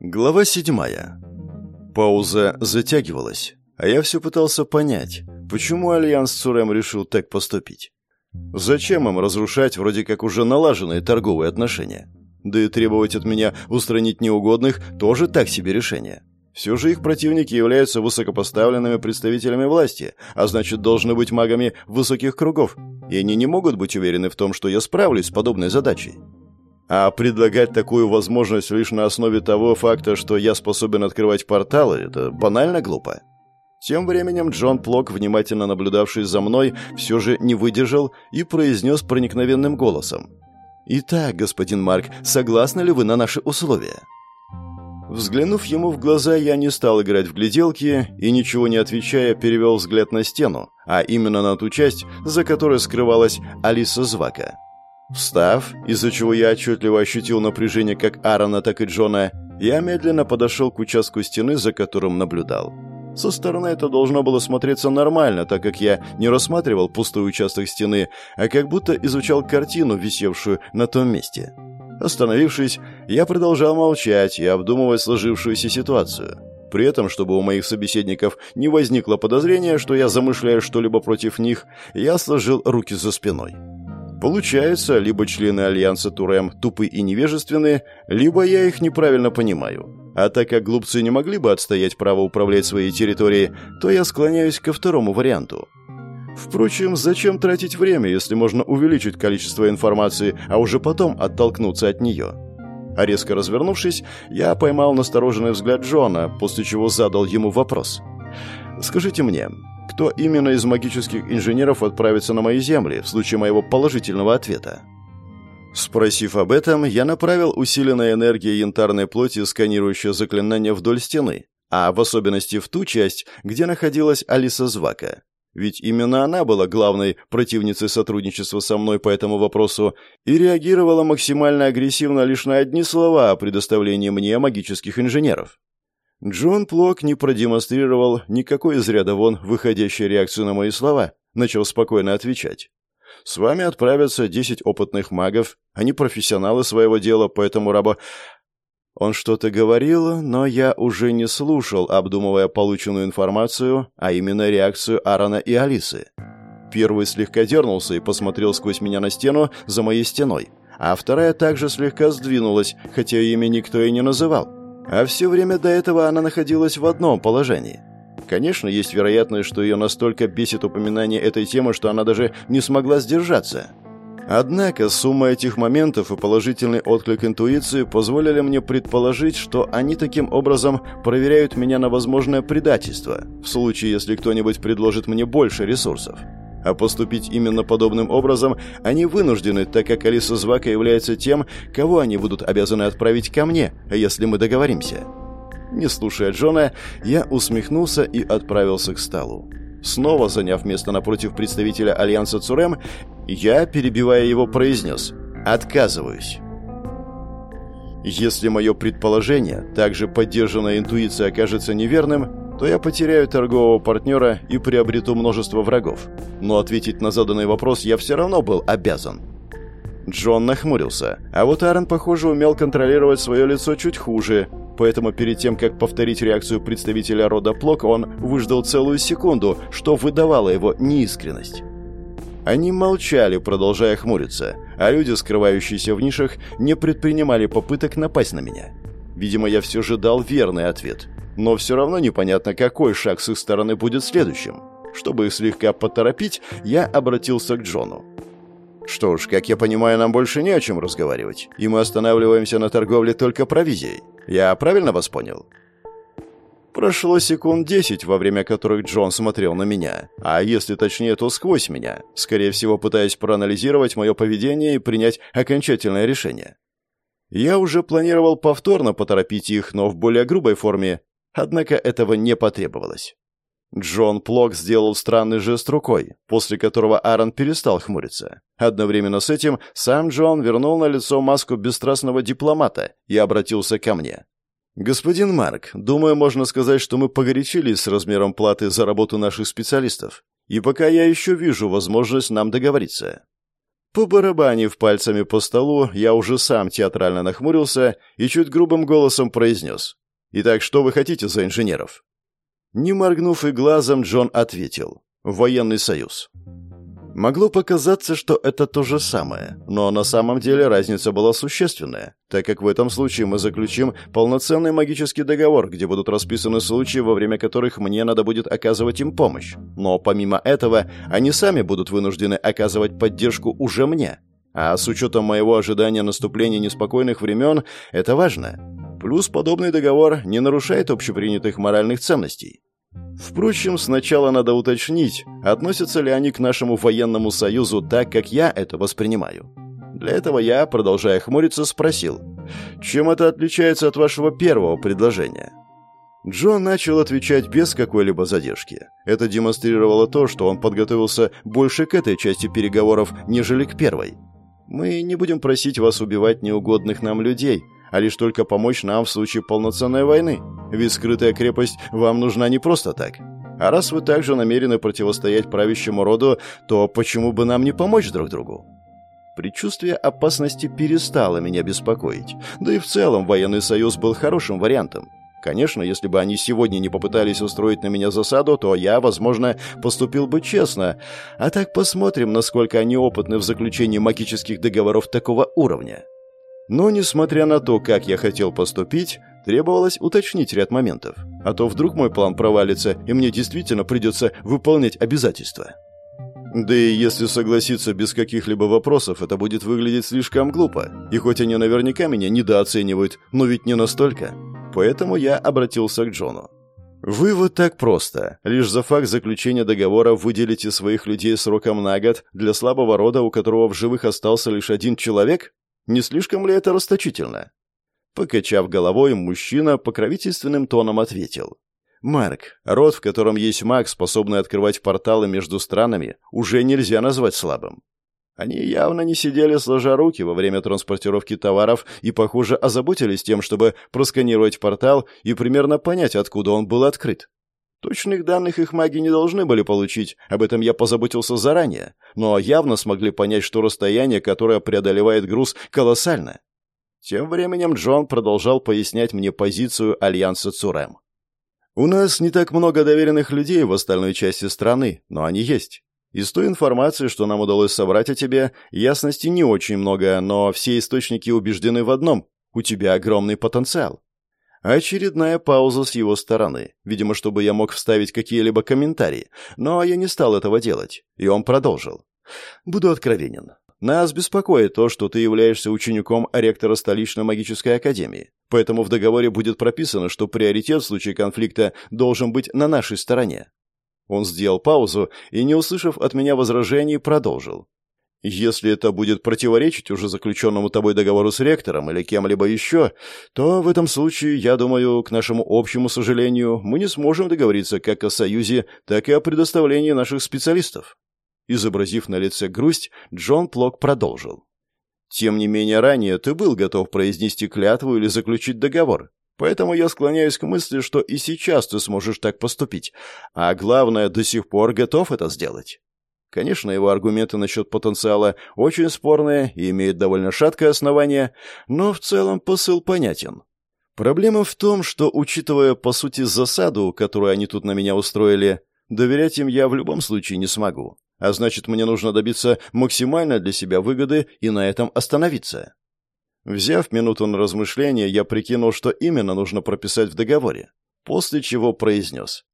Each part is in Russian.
Глава седьмая. Пауза затягивалась, а я все пытался понять, почему Альянс Цурем решил так поступить. Зачем им разрушать вроде как уже налаженные торговые отношения? Да и требовать от меня устранить неугодных тоже так себе решение. Все же их противники являются высокопоставленными представителями власти, а значит, должны быть магами высоких кругов, и они не могут быть уверены в том, что я справлюсь с подобной задачей. А предлагать такую возможность лишь на основе того факта, что я способен открывать порталы, это банально глупо. Тем временем Джон Плок, внимательно наблюдавший за мной, все же не выдержал и произнес проникновенным голосом. «Итак, господин Марк, согласны ли вы на наши условия?» Взглянув ему в глаза, я не стал играть в гляделки и, ничего не отвечая, перевел взгляд на стену, а именно на ту часть, за которой скрывалась Алиса Звака. Встав, из-за чего я отчетливо ощутил напряжение как Аарона, так и Джона, я медленно подошел к участку стены, за которым наблюдал. Со стороны это должно было смотреться нормально, так как я не рассматривал пустой участок стены, а как будто изучал картину, висевшую на том месте. Остановившись, я продолжал молчать и обдумывать сложившуюся ситуацию. При этом, чтобы у моих собеседников не возникло подозрения, что я замышляю что-либо против них, я сложил руки за спиной. Получается, либо члены Альянса Турем тупы и невежественны, либо я их неправильно понимаю. А так как глупцы не могли бы отстоять право управлять своей территорией, то я склоняюсь ко второму варианту. Впрочем, зачем тратить время, если можно увеличить количество информации, а уже потом оттолкнуться от нее? А резко развернувшись, я поймал настороженный взгляд Джона, после чего задал ему вопрос. «Скажите мне, кто именно из магических инженеров отправится на мои земли в случае моего положительного ответа. Спросив об этом, я направил усиленной энергией янтарной плоти сканирующее заклинание вдоль стены, а в особенности в ту часть, где находилась Алиса Звака. Ведь именно она была главной противницей сотрудничества со мной по этому вопросу и реагировала максимально агрессивно лишь на одни слова о предоставлении мне магических инженеров. Джон Плок не продемонстрировал никакой из ряда вон выходящей реакции на мои слова, начал спокойно отвечать. «С вами отправятся десять опытных магов, они профессионалы своего дела, поэтому раба...» Он что-то говорил, но я уже не слушал, обдумывая полученную информацию, а именно реакцию Аарона и Алисы. Первый слегка дернулся и посмотрел сквозь меня на стену за моей стеной, а вторая также слегка сдвинулась, хотя имя никто и не называл. А все время до этого она находилась в одном положении. Конечно, есть вероятность, что ее настолько бесит упоминание этой темы, что она даже не смогла сдержаться. Однако сумма этих моментов и положительный отклик интуиции позволили мне предположить, что они таким образом проверяют меня на возможное предательство, в случае, если кто-нибудь предложит мне больше ресурсов. А поступить именно подобным образом они вынуждены, так как Алиса Звака является тем, кого они будут обязаны отправить ко мне, если мы договоримся. Не слушая Джона, я усмехнулся и отправился к столу. Снова заняв место напротив представителя Альянса Цурем, я, перебивая его, произнес «Отказываюсь». Если мое предположение, также поддержанная интуиция, окажется неверным, то я потеряю торгового партнера и приобрету множество врагов. Но ответить на заданный вопрос я все равно был обязан. Джон нахмурился, а вот Аарон, похоже, умел контролировать свое лицо чуть хуже, поэтому перед тем, как повторить реакцию представителя рода Плок, он выждал целую секунду, что выдавало его неискренность. Они молчали, продолжая хмуриться, а люди, скрывающиеся в нишах, не предпринимали попыток напасть на меня. Видимо, я все же дал верный ответ – но все равно непонятно, какой шаг с их стороны будет следующим. Чтобы их слегка поторопить, я обратился к Джону. «Что ж, как я понимаю, нам больше не о чем разговаривать, и мы останавливаемся на торговле только провизией. Я правильно вас понял?» Прошло секунд десять, во время которых Джон смотрел на меня, а если точнее, то сквозь меня, скорее всего, пытаясь проанализировать мое поведение и принять окончательное решение. Я уже планировал повторно поторопить их, но в более грубой форме, Однако этого не потребовалось. Джон Плок сделал странный жест рукой, после которого Аарон перестал хмуриться. Одновременно с этим сам Джон вернул на лицо маску бесстрастного дипломата и обратился ко мне. «Господин Марк, думаю, можно сказать, что мы погорячились с размером платы за работу наших специалистов. И пока я еще вижу возможность нам договориться. Побарабанив пальцами по столу, я уже сам театрально нахмурился и чуть грубым голосом произнес. «Итак, что вы хотите за инженеров?» Не моргнув и глазом, Джон ответил. «Военный союз». Могло показаться, что это то же самое, но на самом деле разница была существенная, так как в этом случае мы заключим полноценный магический договор, где будут расписаны случаи, во время которых мне надо будет оказывать им помощь. Но помимо этого, они сами будут вынуждены оказывать поддержку уже мне. А с учетом моего ожидания наступления неспокойных времен, это важно. Плюс подобный договор не нарушает общепринятых моральных ценностей. Впрочем, сначала надо уточнить, относятся ли они к нашему военному союзу так, как я это воспринимаю. Для этого я, продолжая хмуриться, спросил, чем это отличается от вашего первого предложения? Джон начал отвечать без какой-либо задержки. Это демонстрировало то, что он подготовился больше к этой части переговоров, нежели к первой. «Мы не будем просить вас убивать неугодных нам людей, а лишь только помочь нам в случае полноценной войны. Ведь скрытая крепость вам нужна не просто так. А раз вы также намерены противостоять правящему роду, то почему бы нам не помочь друг другу? Предчувствие опасности перестало меня беспокоить. Да и в целом военный союз был хорошим вариантом. Конечно, если бы они сегодня не попытались устроить на меня засаду, то я, возможно, поступил бы честно. А так посмотрим, насколько они опытны в заключении магических договоров такого уровня. Но, несмотря на то, как я хотел поступить, требовалось уточнить ряд моментов. А то вдруг мой план провалится, и мне действительно придется выполнять обязательства. Да и если согласиться без каких-либо вопросов, это будет выглядеть слишком глупо. И хоть они наверняка меня недооценивают, но ведь не настолько. Поэтому я обратился к Джону. Вывод так просто. Лишь за факт заключения договора выделите своих людей сроком на год для слабого рода, у которого в живых остался лишь один человек? Не слишком ли это расточительно? Покачав головой, мужчина покровительственным тоном ответил. «Марк, род, в котором есть маг, способный открывать порталы между странами, уже нельзя назвать слабым. Они явно не сидели сложа руки во время транспортировки товаров и, похоже, озаботились тем, чтобы просканировать портал и примерно понять, откуда он был открыт. Точных данных их маги не должны были получить, об этом я позаботился заранее, но явно смогли понять, что расстояние, которое преодолевает груз, колоссально. Тем временем Джон продолжал пояснять мне позицию Альянса Цурем. «У нас не так много доверенных людей в остальной части страны, но они есть. Из той информации, что нам удалось собрать о тебе, ясности не очень много, но все источники убеждены в одном – у тебя огромный потенциал. Очередная пауза с его стороны, видимо, чтобы я мог вставить какие-либо комментарии, но я не стал этого делать, и он продолжил. «Буду откровенен. Нас беспокоит то, что ты являешься учеником ректора столичной магической академии, поэтому в договоре будет прописано, что приоритет в случае конфликта должен быть на нашей стороне». Он сделал паузу и, не услышав от меня возражений, продолжил. Если это будет противоречить уже заключенному тобой договору с ректором или кем-либо еще, то в этом случае, я думаю, к нашему общему сожалению, мы не сможем договориться как о союзе, так и о предоставлении наших специалистов». Изобразив на лице грусть, Джон Плок продолжил. «Тем не менее, ранее ты был готов произнести клятву или заключить договор, Поэтому я склоняюсь к мысли, что и сейчас ты сможешь так поступить. А главное, до сих пор готов это сделать. Конечно, его аргументы насчет потенциала очень спорные и имеют довольно шаткое основание, но в целом посыл понятен. Проблема в том, что, учитывая, по сути, засаду, которую они тут на меня устроили, доверять им я в любом случае не смогу. А значит, мне нужно добиться максимально для себя выгоды и на этом остановиться. Взяв минуту на размышление, я прикинул, что именно нужно прописать в договоре, после чего произнес.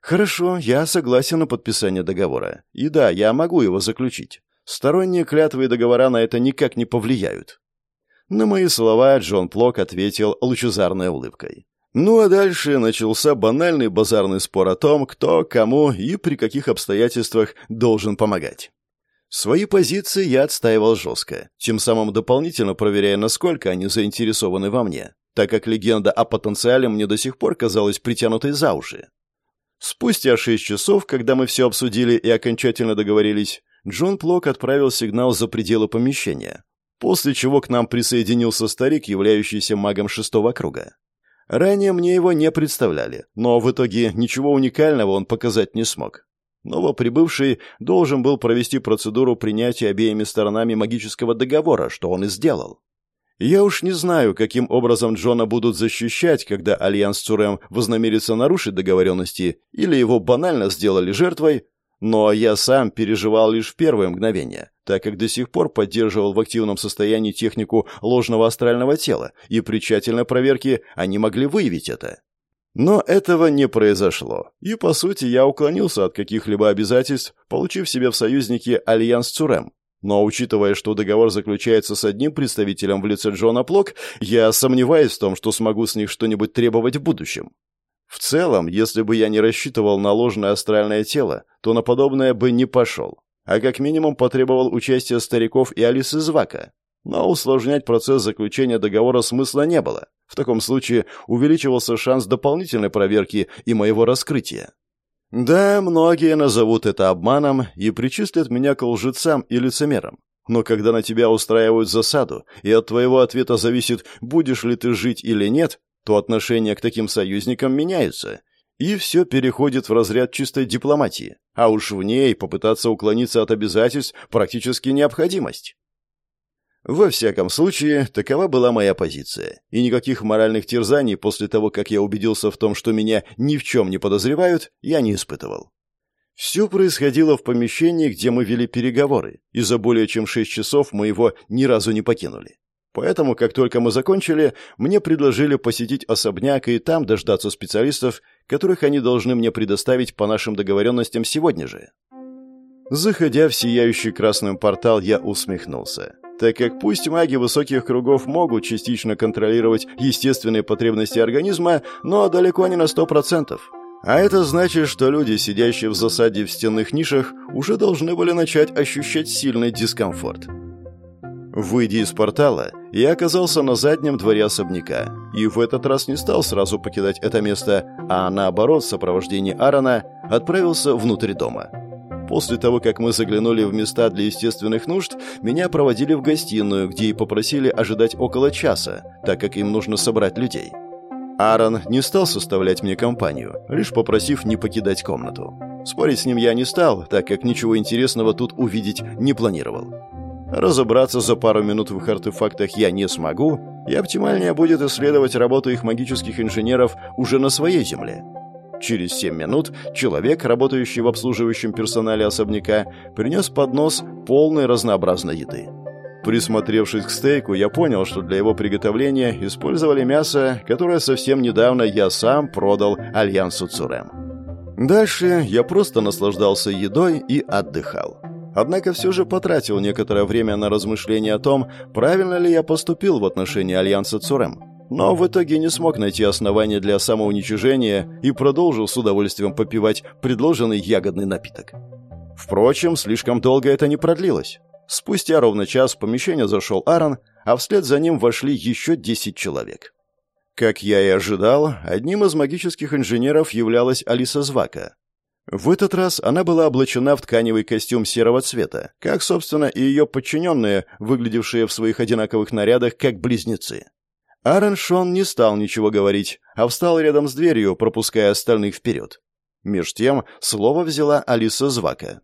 «Хорошо, я согласен на подписание договора. И да, я могу его заключить. Сторонние клятвы и договора на это никак не повлияют». На мои слова Джон Плок ответил лучезарной улыбкой. Ну а дальше начался банальный базарный спор о том, кто, кому и при каких обстоятельствах должен помогать. Свои позиции я отстаивал жестко, тем самым дополнительно проверяя, насколько они заинтересованы во мне, так как легенда о потенциале мне до сих пор казалась притянутой за уши. Спустя шесть часов, когда мы все обсудили и окончательно договорились, Джон Плок отправил сигнал за пределы помещения, после чего к нам присоединился старик, являющийся магом шестого круга. Ранее мне его не представляли, но в итоге ничего уникального он показать не смог. Новоприбывший должен был провести процедуру принятия обеими сторонами магического договора, что он и сделал. Я уж не знаю, каким образом Джона будут защищать, когда Альянс Цурем вознамерится нарушить договоренности, или его банально сделали жертвой, но я сам переживал лишь в первое мгновение, так как до сих пор поддерживал в активном состоянии технику ложного астрального тела, и при тщательной проверке они могли выявить это. Но этого не произошло, и, по сути, я уклонился от каких-либо обязательств, получив себе в союзники Альянс Цурем. Но, учитывая, что договор заключается с одним представителем в лице Джона Плок, я сомневаюсь в том, что смогу с них что-нибудь требовать в будущем. В целом, если бы я не рассчитывал на ложное астральное тело, то на подобное бы не пошел, а как минимум потребовал участия стариков и Алисы Звака. Но усложнять процесс заключения договора смысла не было. В таком случае увеличивался шанс дополнительной проверки и моего раскрытия. Да, многие назовут это обманом и причислят меня к лжецам и лицемерам. Но когда на тебя устраивают засаду, и от твоего ответа зависит, будешь ли ты жить или нет, то отношения к таким союзникам меняются, и все переходит в разряд чистой дипломатии, а уж в ней попытаться уклониться от обязательств практически необходимость. Во всяком случае, такова была моя позиция, и никаких моральных терзаний после того, как я убедился в том, что меня ни в чем не подозревают, я не испытывал. Все происходило в помещении, где мы вели переговоры, и за более чем шесть часов мы его ни разу не покинули. Поэтому, как только мы закончили, мне предложили посетить особняк и там дождаться специалистов, которых они должны мне предоставить по нашим договоренностям сегодня же. Заходя в сияющий красным портал, я усмехнулся так как пусть маги высоких кругов могут частично контролировать естественные потребности организма, но далеко не на 100%. А это значит, что люди, сидящие в засаде в стенных нишах, уже должны были начать ощущать сильный дискомфорт. Выйдя из портала, я оказался на заднем дворе особняка, и в этот раз не стал сразу покидать это место, а наоборот, в сопровождении Аарона отправился внутрь дома. После того, как мы заглянули в места для естественных нужд, меня проводили в гостиную, где и попросили ожидать около часа, так как им нужно собрать людей. Аарон не стал составлять мне компанию, лишь попросив не покидать комнату. Спорить с ним я не стал, так как ничего интересного тут увидеть не планировал. Разобраться за пару минут в их артефактах я не смогу, и оптимальнее будет исследовать работу их магических инженеров уже на своей земле. Через семь минут человек, работающий в обслуживающем персонале особняка, принес поднос полной разнообразной еды. Присмотревшись к стейку, я понял, что для его приготовления использовали мясо, которое совсем недавно я сам продал Альянсу Цурем. Дальше я просто наслаждался едой и отдыхал. Однако все же потратил некоторое время на размышления о том, правильно ли я поступил в отношении Альянса Цурем но в итоге не смог найти основания для самоуничижения и продолжил с удовольствием попивать предложенный ягодный напиток. Впрочем, слишком долго это не продлилось. Спустя ровно час в помещение зашел Аарон, а вслед за ним вошли еще 10 человек. Как я и ожидал, одним из магических инженеров являлась Алиса Звака. В этот раз она была облачена в тканевый костюм серого цвета, как, собственно, и ее подчиненные, выглядевшие в своих одинаковых нарядах как близнецы. Аарон Шон не стал ничего говорить, а встал рядом с дверью, пропуская остальных вперед. Меж тем слово взяла Алиса Звака.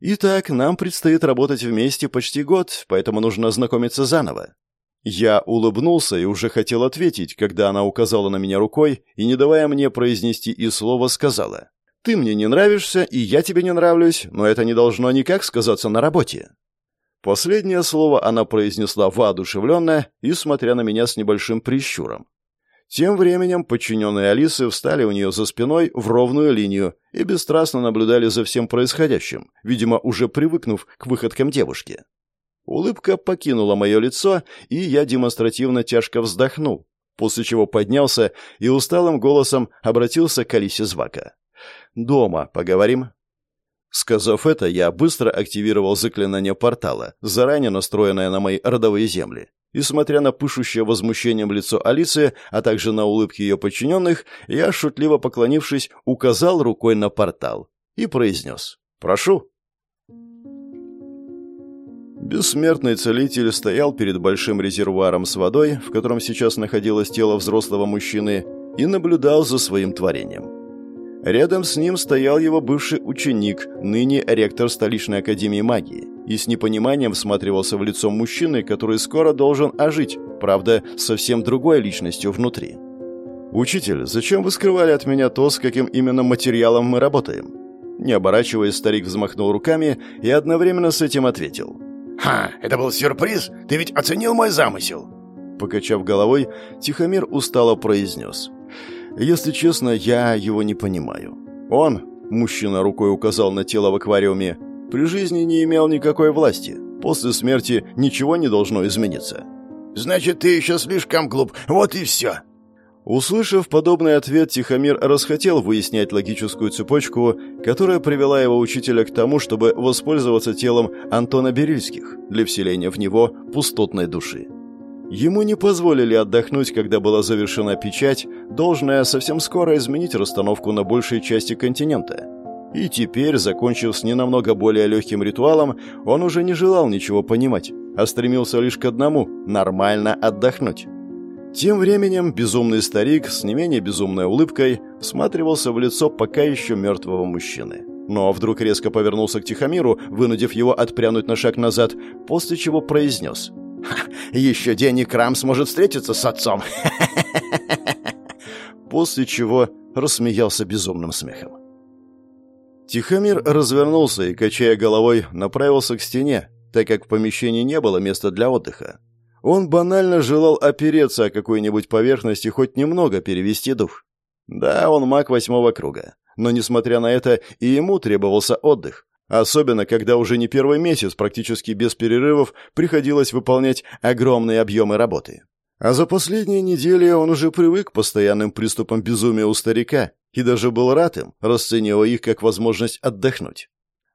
«Итак, нам предстоит работать вместе почти год, поэтому нужно ознакомиться заново». Я улыбнулся и уже хотел ответить, когда она указала на меня рукой и, не давая мне произнести и слова, сказала. «Ты мне не нравишься, и я тебе не нравлюсь, но это не должно никак сказаться на работе». Последнее слово она произнесла воодушевленно и смотря на меня с небольшим прищуром. Тем временем подчиненные Алисы встали у нее за спиной в ровную линию и бесстрастно наблюдали за всем происходящим, видимо, уже привыкнув к выходкам девушки. Улыбка покинула мое лицо, и я демонстративно тяжко вздохнул, после чего поднялся и усталым голосом обратился к Алисе Звака. «Дома поговорим?» Сказав это, я быстро активировал заклинание портала, заранее настроенное на мои родовые земли. И смотря на пышущее возмущением лицо Алисы, а также на улыбки ее подчиненных, я, шутливо поклонившись, указал рукой на портал и произнес «Прошу». Бессмертный целитель стоял перед большим резервуаром с водой, в котором сейчас находилось тело взрослого мужчины, и наблюдал за своим творением. Рядом с ним стоял его бывший ученик, ныне ректор столичной академии магии, и с непониманием всматривался в лицо мужчины, который скоро должен ожить, правда, совсем другой личностью внутри. «Учитель, зачем вы скрывали от меня то, с каким именно материалом мы работаем?» Не оборачиваясь, старик взмахнул руками и одновременно с этим ответил. «Ха, это был сюрприз? Ты ведь оценил мой замысел?» Покачав головой, Тихомир устало произнес. Если честно, я его не понимаю. Он, мужчина рукой указал на тело в аквариуме, при жизни не имел никакой власти. После смерти ничего не должно измениться. «Значит, ты еще слишком глуп. Вот и все». Услышав подобный ответ, Тихомир расхотел выяснять логическую цепочку, которая привела его учителя к тому, чтобы воспользоваться телом Антона Берильских для вселения в него пустотной души. Ему не позволили отдохнуть, когда была завершена печать, должная совсем скоро изменить расстановку на большей части континента. И теперь, закончив с ненамного более легким ритуалом, он уже не желал ничего понимать, а стремился лишь к одному – нормально отдохнуть. Тем временем безумный старик с не менее безумной улыбкой всматривался в лицо пока еще мертвого мужчины. Но вдруг резко повернулся к Тихомиру, вынудив его отпрянуть на шаг назад, после чего произнес – еще день и Крам сможет встретиться с отцом. После чего рассмеялся безумным смехом. Тихомир развернулся и, качая головой, направился к стене, так как в помещении не было места для отдыха. Он банально желал опереться о какой-нибудь поверхности хоть немного перевести дух. Да, он маг восьмого круга, но, несмотря на это, и ему требовался отдых. Особенно, когда уже не первый месяц практически без перерывов приходилось выполнять огромные объемы работы. А за последние недели он уже привык к постоянным приступам безумия у старика и даже был рад им, расценивая их как возможность отдохнуть.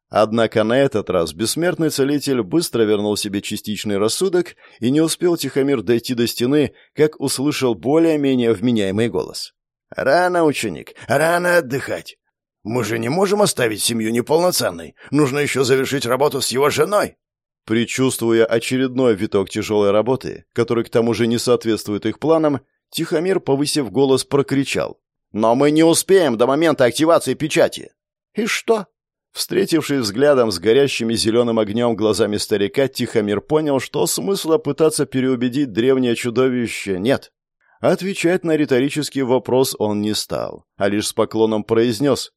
Однако на этот раз бессмертный целитель быстро вернул себе частичный рассудок и не успел Тихомир дойти до стены, как услышал более-менее вменяемый голос. «Рано, ученик, рано отдыхать. Мы же не можем оставить семью неполноценной. Нужно еще завершить работу с его женой. Причувствуя очередной виток тяжелой работы, который к тому же не соответствует их планам, Тихомир, повысив голос, прокричал. «Но мы не успеем до момента активации печати!» «И что?» Встретившись взглядом с горящими зеленым огнем глазами старика, Тихомир понял, что смысла пытаться переубедить древнее чудовище нет. Отвечать на риторический вопрос он не стал, а лишь с поклоном произнес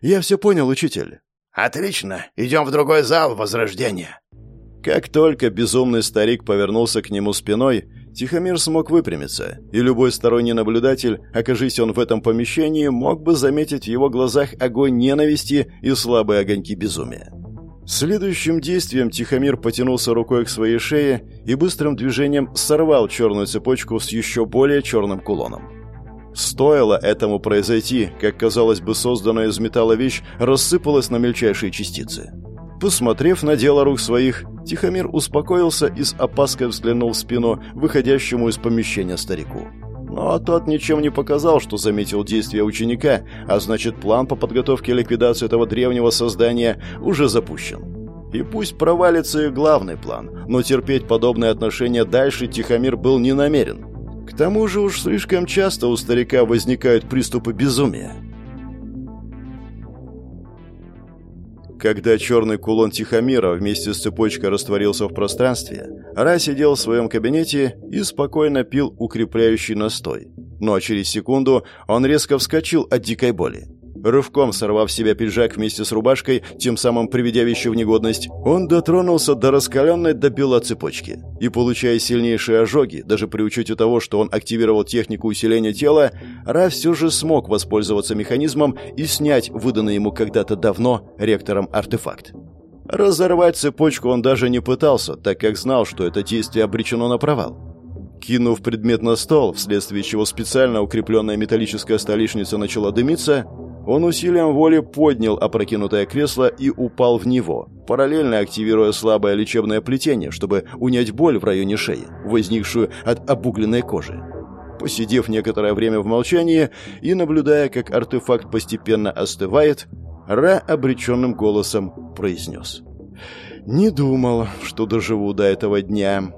«Я все понял, учитель». «Отлично, идем в другой зал Возрождения». Как только безумный старик повернулся к нему спиной, Тихомир смог выпрямиться, и любой сторонний наблюдатель, окажись он в этом помещении, мог бы заметить в его глазах огонь ненависти и слабые огоньки безумия. Следующим действием Тихомир потянулся рукой к своей шее и быстрым движением сорвал черную цепочку с еще более черным кулоном. Стоило этому произойти, как, казалось бы, созданная из металла вещь рассыпалась на мельчайшие частицы. Посмотрев на дело рук своих, Тихомир успокоился и с опаской взглянул в спину выходящему из помещения старику. Но тот ничем не показал, что заметил действия ученика, а значит, план по подготовке и ликвидации этого древнего создания уже запущен. И пусть провалится и главный план, но терпеть подобное отношение дальше Тихомир был не намерен. К тому же уж слишком часто у старика возникают приступы безумия. Когда черный кулон Тихомира вместе с цепочкой растворился в пространстве, Ра сидел в своем кабинете и спокойно пил укрепляющий настой. Но через секунду он резко вскочил от дикой боли. Рывком сорвав с себя пиджак вместе с рубашкой, тем самым приведя вещи в негодность, он дотронулся до раскаленной до бела цепочки. И, получая сильнейшие ожоги, даже при учете того, что он активировал технику усиления тела, Ра все же смог воспользоваться механизмом и снять выданный ему когда-то давно ректором артефакт. Разорвать цепочку он даже не пытался, так как знал, что это действие обречено на провал. Кинув предмет на стол, вследствие чего специально укрепленная металлическая столешница начала дымиться, он усилием воли поднял опрокинутое кресло и упал в него, параллельно активируя слабое лечебное плетение, чтобы унять боль в районе шеи, возникшую от обугленной кожи. Посидев некоторое время в молчании и наблюдая, как артефакт постепенно остывает, Ра обреченным голосом произнес. «Не думал, что доживу до этого дня».